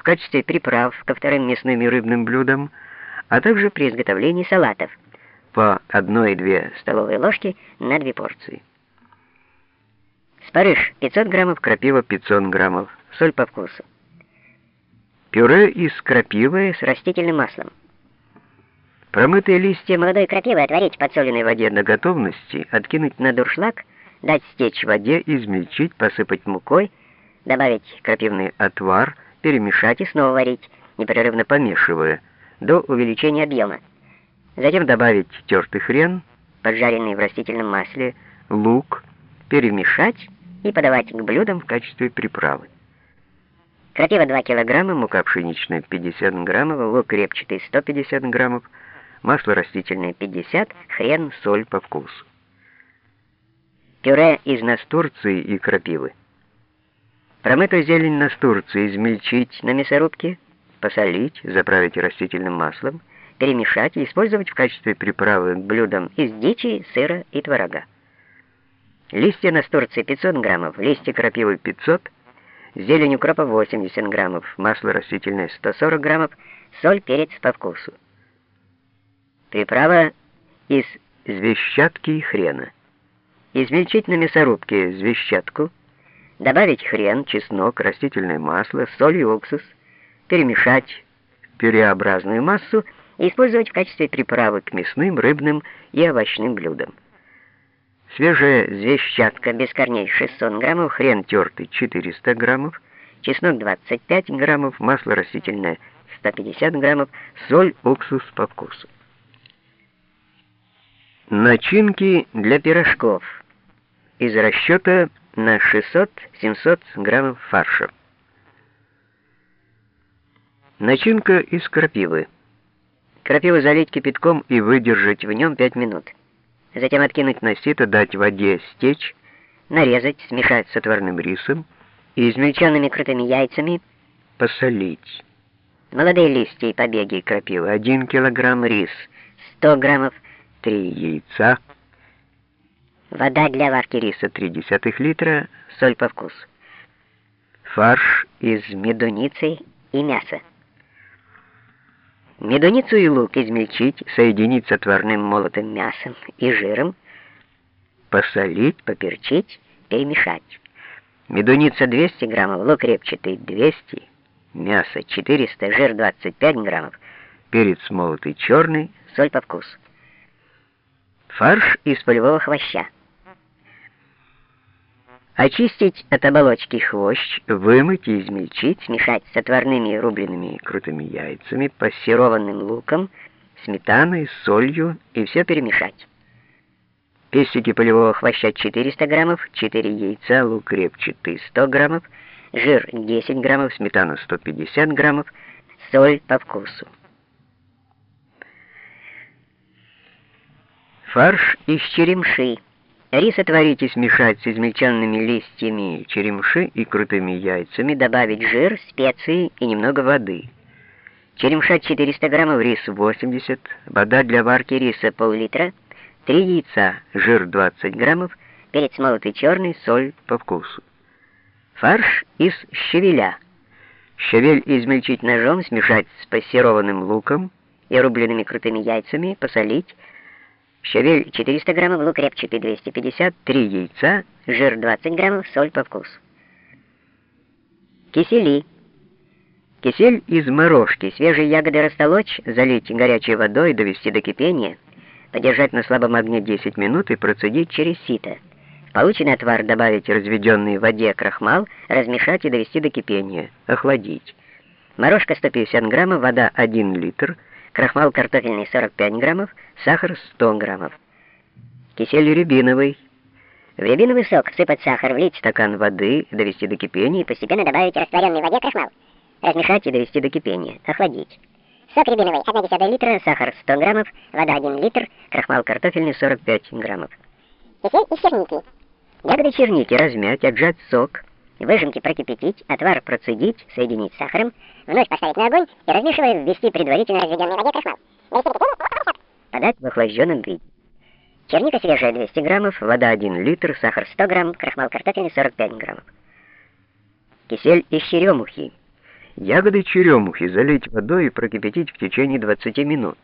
в качестве приправ ко вторым мясным и рыбным блюдам, а также при изготовлении салатов по 1-2 столовые ложки на 2 порции. Спарыш 500 граммов, крапива 500 граммов, соль по вкусу. Пюре из крапивы с растительным маслом. Промытые листья молодой крапивы отварить в подсоленной воде до готовности, откинуть на дуршлаг, дать стечь воде, измельчить, посыпать мукой, добавить крапивный отвар, перемешать и снова варить, непрерывно помешивая, до увеличения объема. Затем добавить тертый хрен, поджаренный в растительном масле, лук, перемешать и подавать к блюдам в качестве приправы. Крапива 2 килограмма, мука пшеничная 50 граммов, лук репчатый 150 граммов, масло растительное 50, хрен, соль по вкусу. Пюре из настурции и крапивы. Промытую зелень настурции измельчить на мясорубке, посолить, заправить растительным маслом, перемешать и использовать в качестве приправы к блюдам из дичи, сыра и творога. Листья настурции 500 граммов, листья крапивы 500 зелень укропа 80 граммов, масло растительное 140 граммов, соль, перец по вкусу. Приправа из звещатки и хрена. Измельчить на мясорубке звещатку, добавить хрен, чеснок, растительное масло, соль и уксус, перемешать пюреобразную массу и использовать в качестве приправы к мясным, рыбным и овощным блюдам. Свежая звещатка без корней 600 граммов, хрен тертый 400 граммов, чеснок 25 граммов, масло растительное 150 граммов, соль, уксус по вкусу. Начинки для пирожков. Из расчета на 600-700 граммов фарша. Начинка из крапивы. Крапиву залить кипятком и выдержать в нем 5 минут затем откинуть на сито, дать воде стечь, нарезать, смешать с отварным рисом и измельченными крутыми яйцами посолить. Молодые листья и побеги крапивы 1 килограмм рис, 100 граммов, 3 яйца, вода для варки риса 0,3 литра, соль по вкусу. Фарш из медуницы и мяса. Медуницу и лук измельчить, соединить с отварным молотым мясом и жиром, посолить, поперчить, перемешать. Медуница 200 граммов, лук репчатый 200, мясо 400, жир 25 граммов, перец молотый черный, соль по вкусу. Фарш из полевого хвоща. Очистить от оболочки хвощ, вымыть и измельчить, смешать с отварными рубленными крутыми яйцами, пассерованным луком, сметаной, солью и все перемешать. Пестики полевого хвоща 400 граммов, 4 яйца, лук репчатый 100 граммов, жир 10 граммов, сметана 150 граммов, соль по вкусу. Фарш из черемши. Рис отварить и смешать с измельченными листьями черемши и крутыми яйцами, добавить жир, специи и немного воды. Черемша 400 граммов, рис 80, вода для варки риса пол-литра, 3 яйца, жир 20 граммов, перец молотый черный, соль по вкусу. Фарш из щавеля. Щавель измельчить ножом, смешать с пассерованным луком и рубленными крутыми яйцами, посолить, щавель 400 граммов, лук репчатый 250, 3 яйца, жир 20 граммов, соль по вкусу. Кисели. Кисель из морожки, свежие ягоды растолочь, залить горячей водой, довести до кипения, подержать на слабом огне 10 минут и процедить через сито. В полученный отвар добавить разведенный в воде крахмал, размешать и довести до кипения, охладить. Морожка 150 граммов, вода 1 литр, крахмал картофельный 45 граммов, сахар 100 граммов. Кисель рябиновый. В рябиновый сок всыпать сахар, влить стакан воды, довести до кипения и постепенно добавить растворенный в воде крахмал. Размешать и довести до кипения, охладить. Сок рябиновый 1,1 литра, сахар 100 граммов, вода 1 литр, крахмал картофельный 45 граммов. Кисель из черники. Ягоды черники размять, отжать сок, выжимки прокипятить, отвар процедить, соединить с сахаром, вновь поставить на огонь и, размешивая, ввести предварительно разведенный в воде крахмал. Подать в охлажденном виде. Черника свежая 200 граммов, вода 1 литр, сахар 100 грамм, крахмал картофельный 45 граммов. Кисель из черемухи. Ягоды черемухи залить водой и прокипятить в течение 20 минут.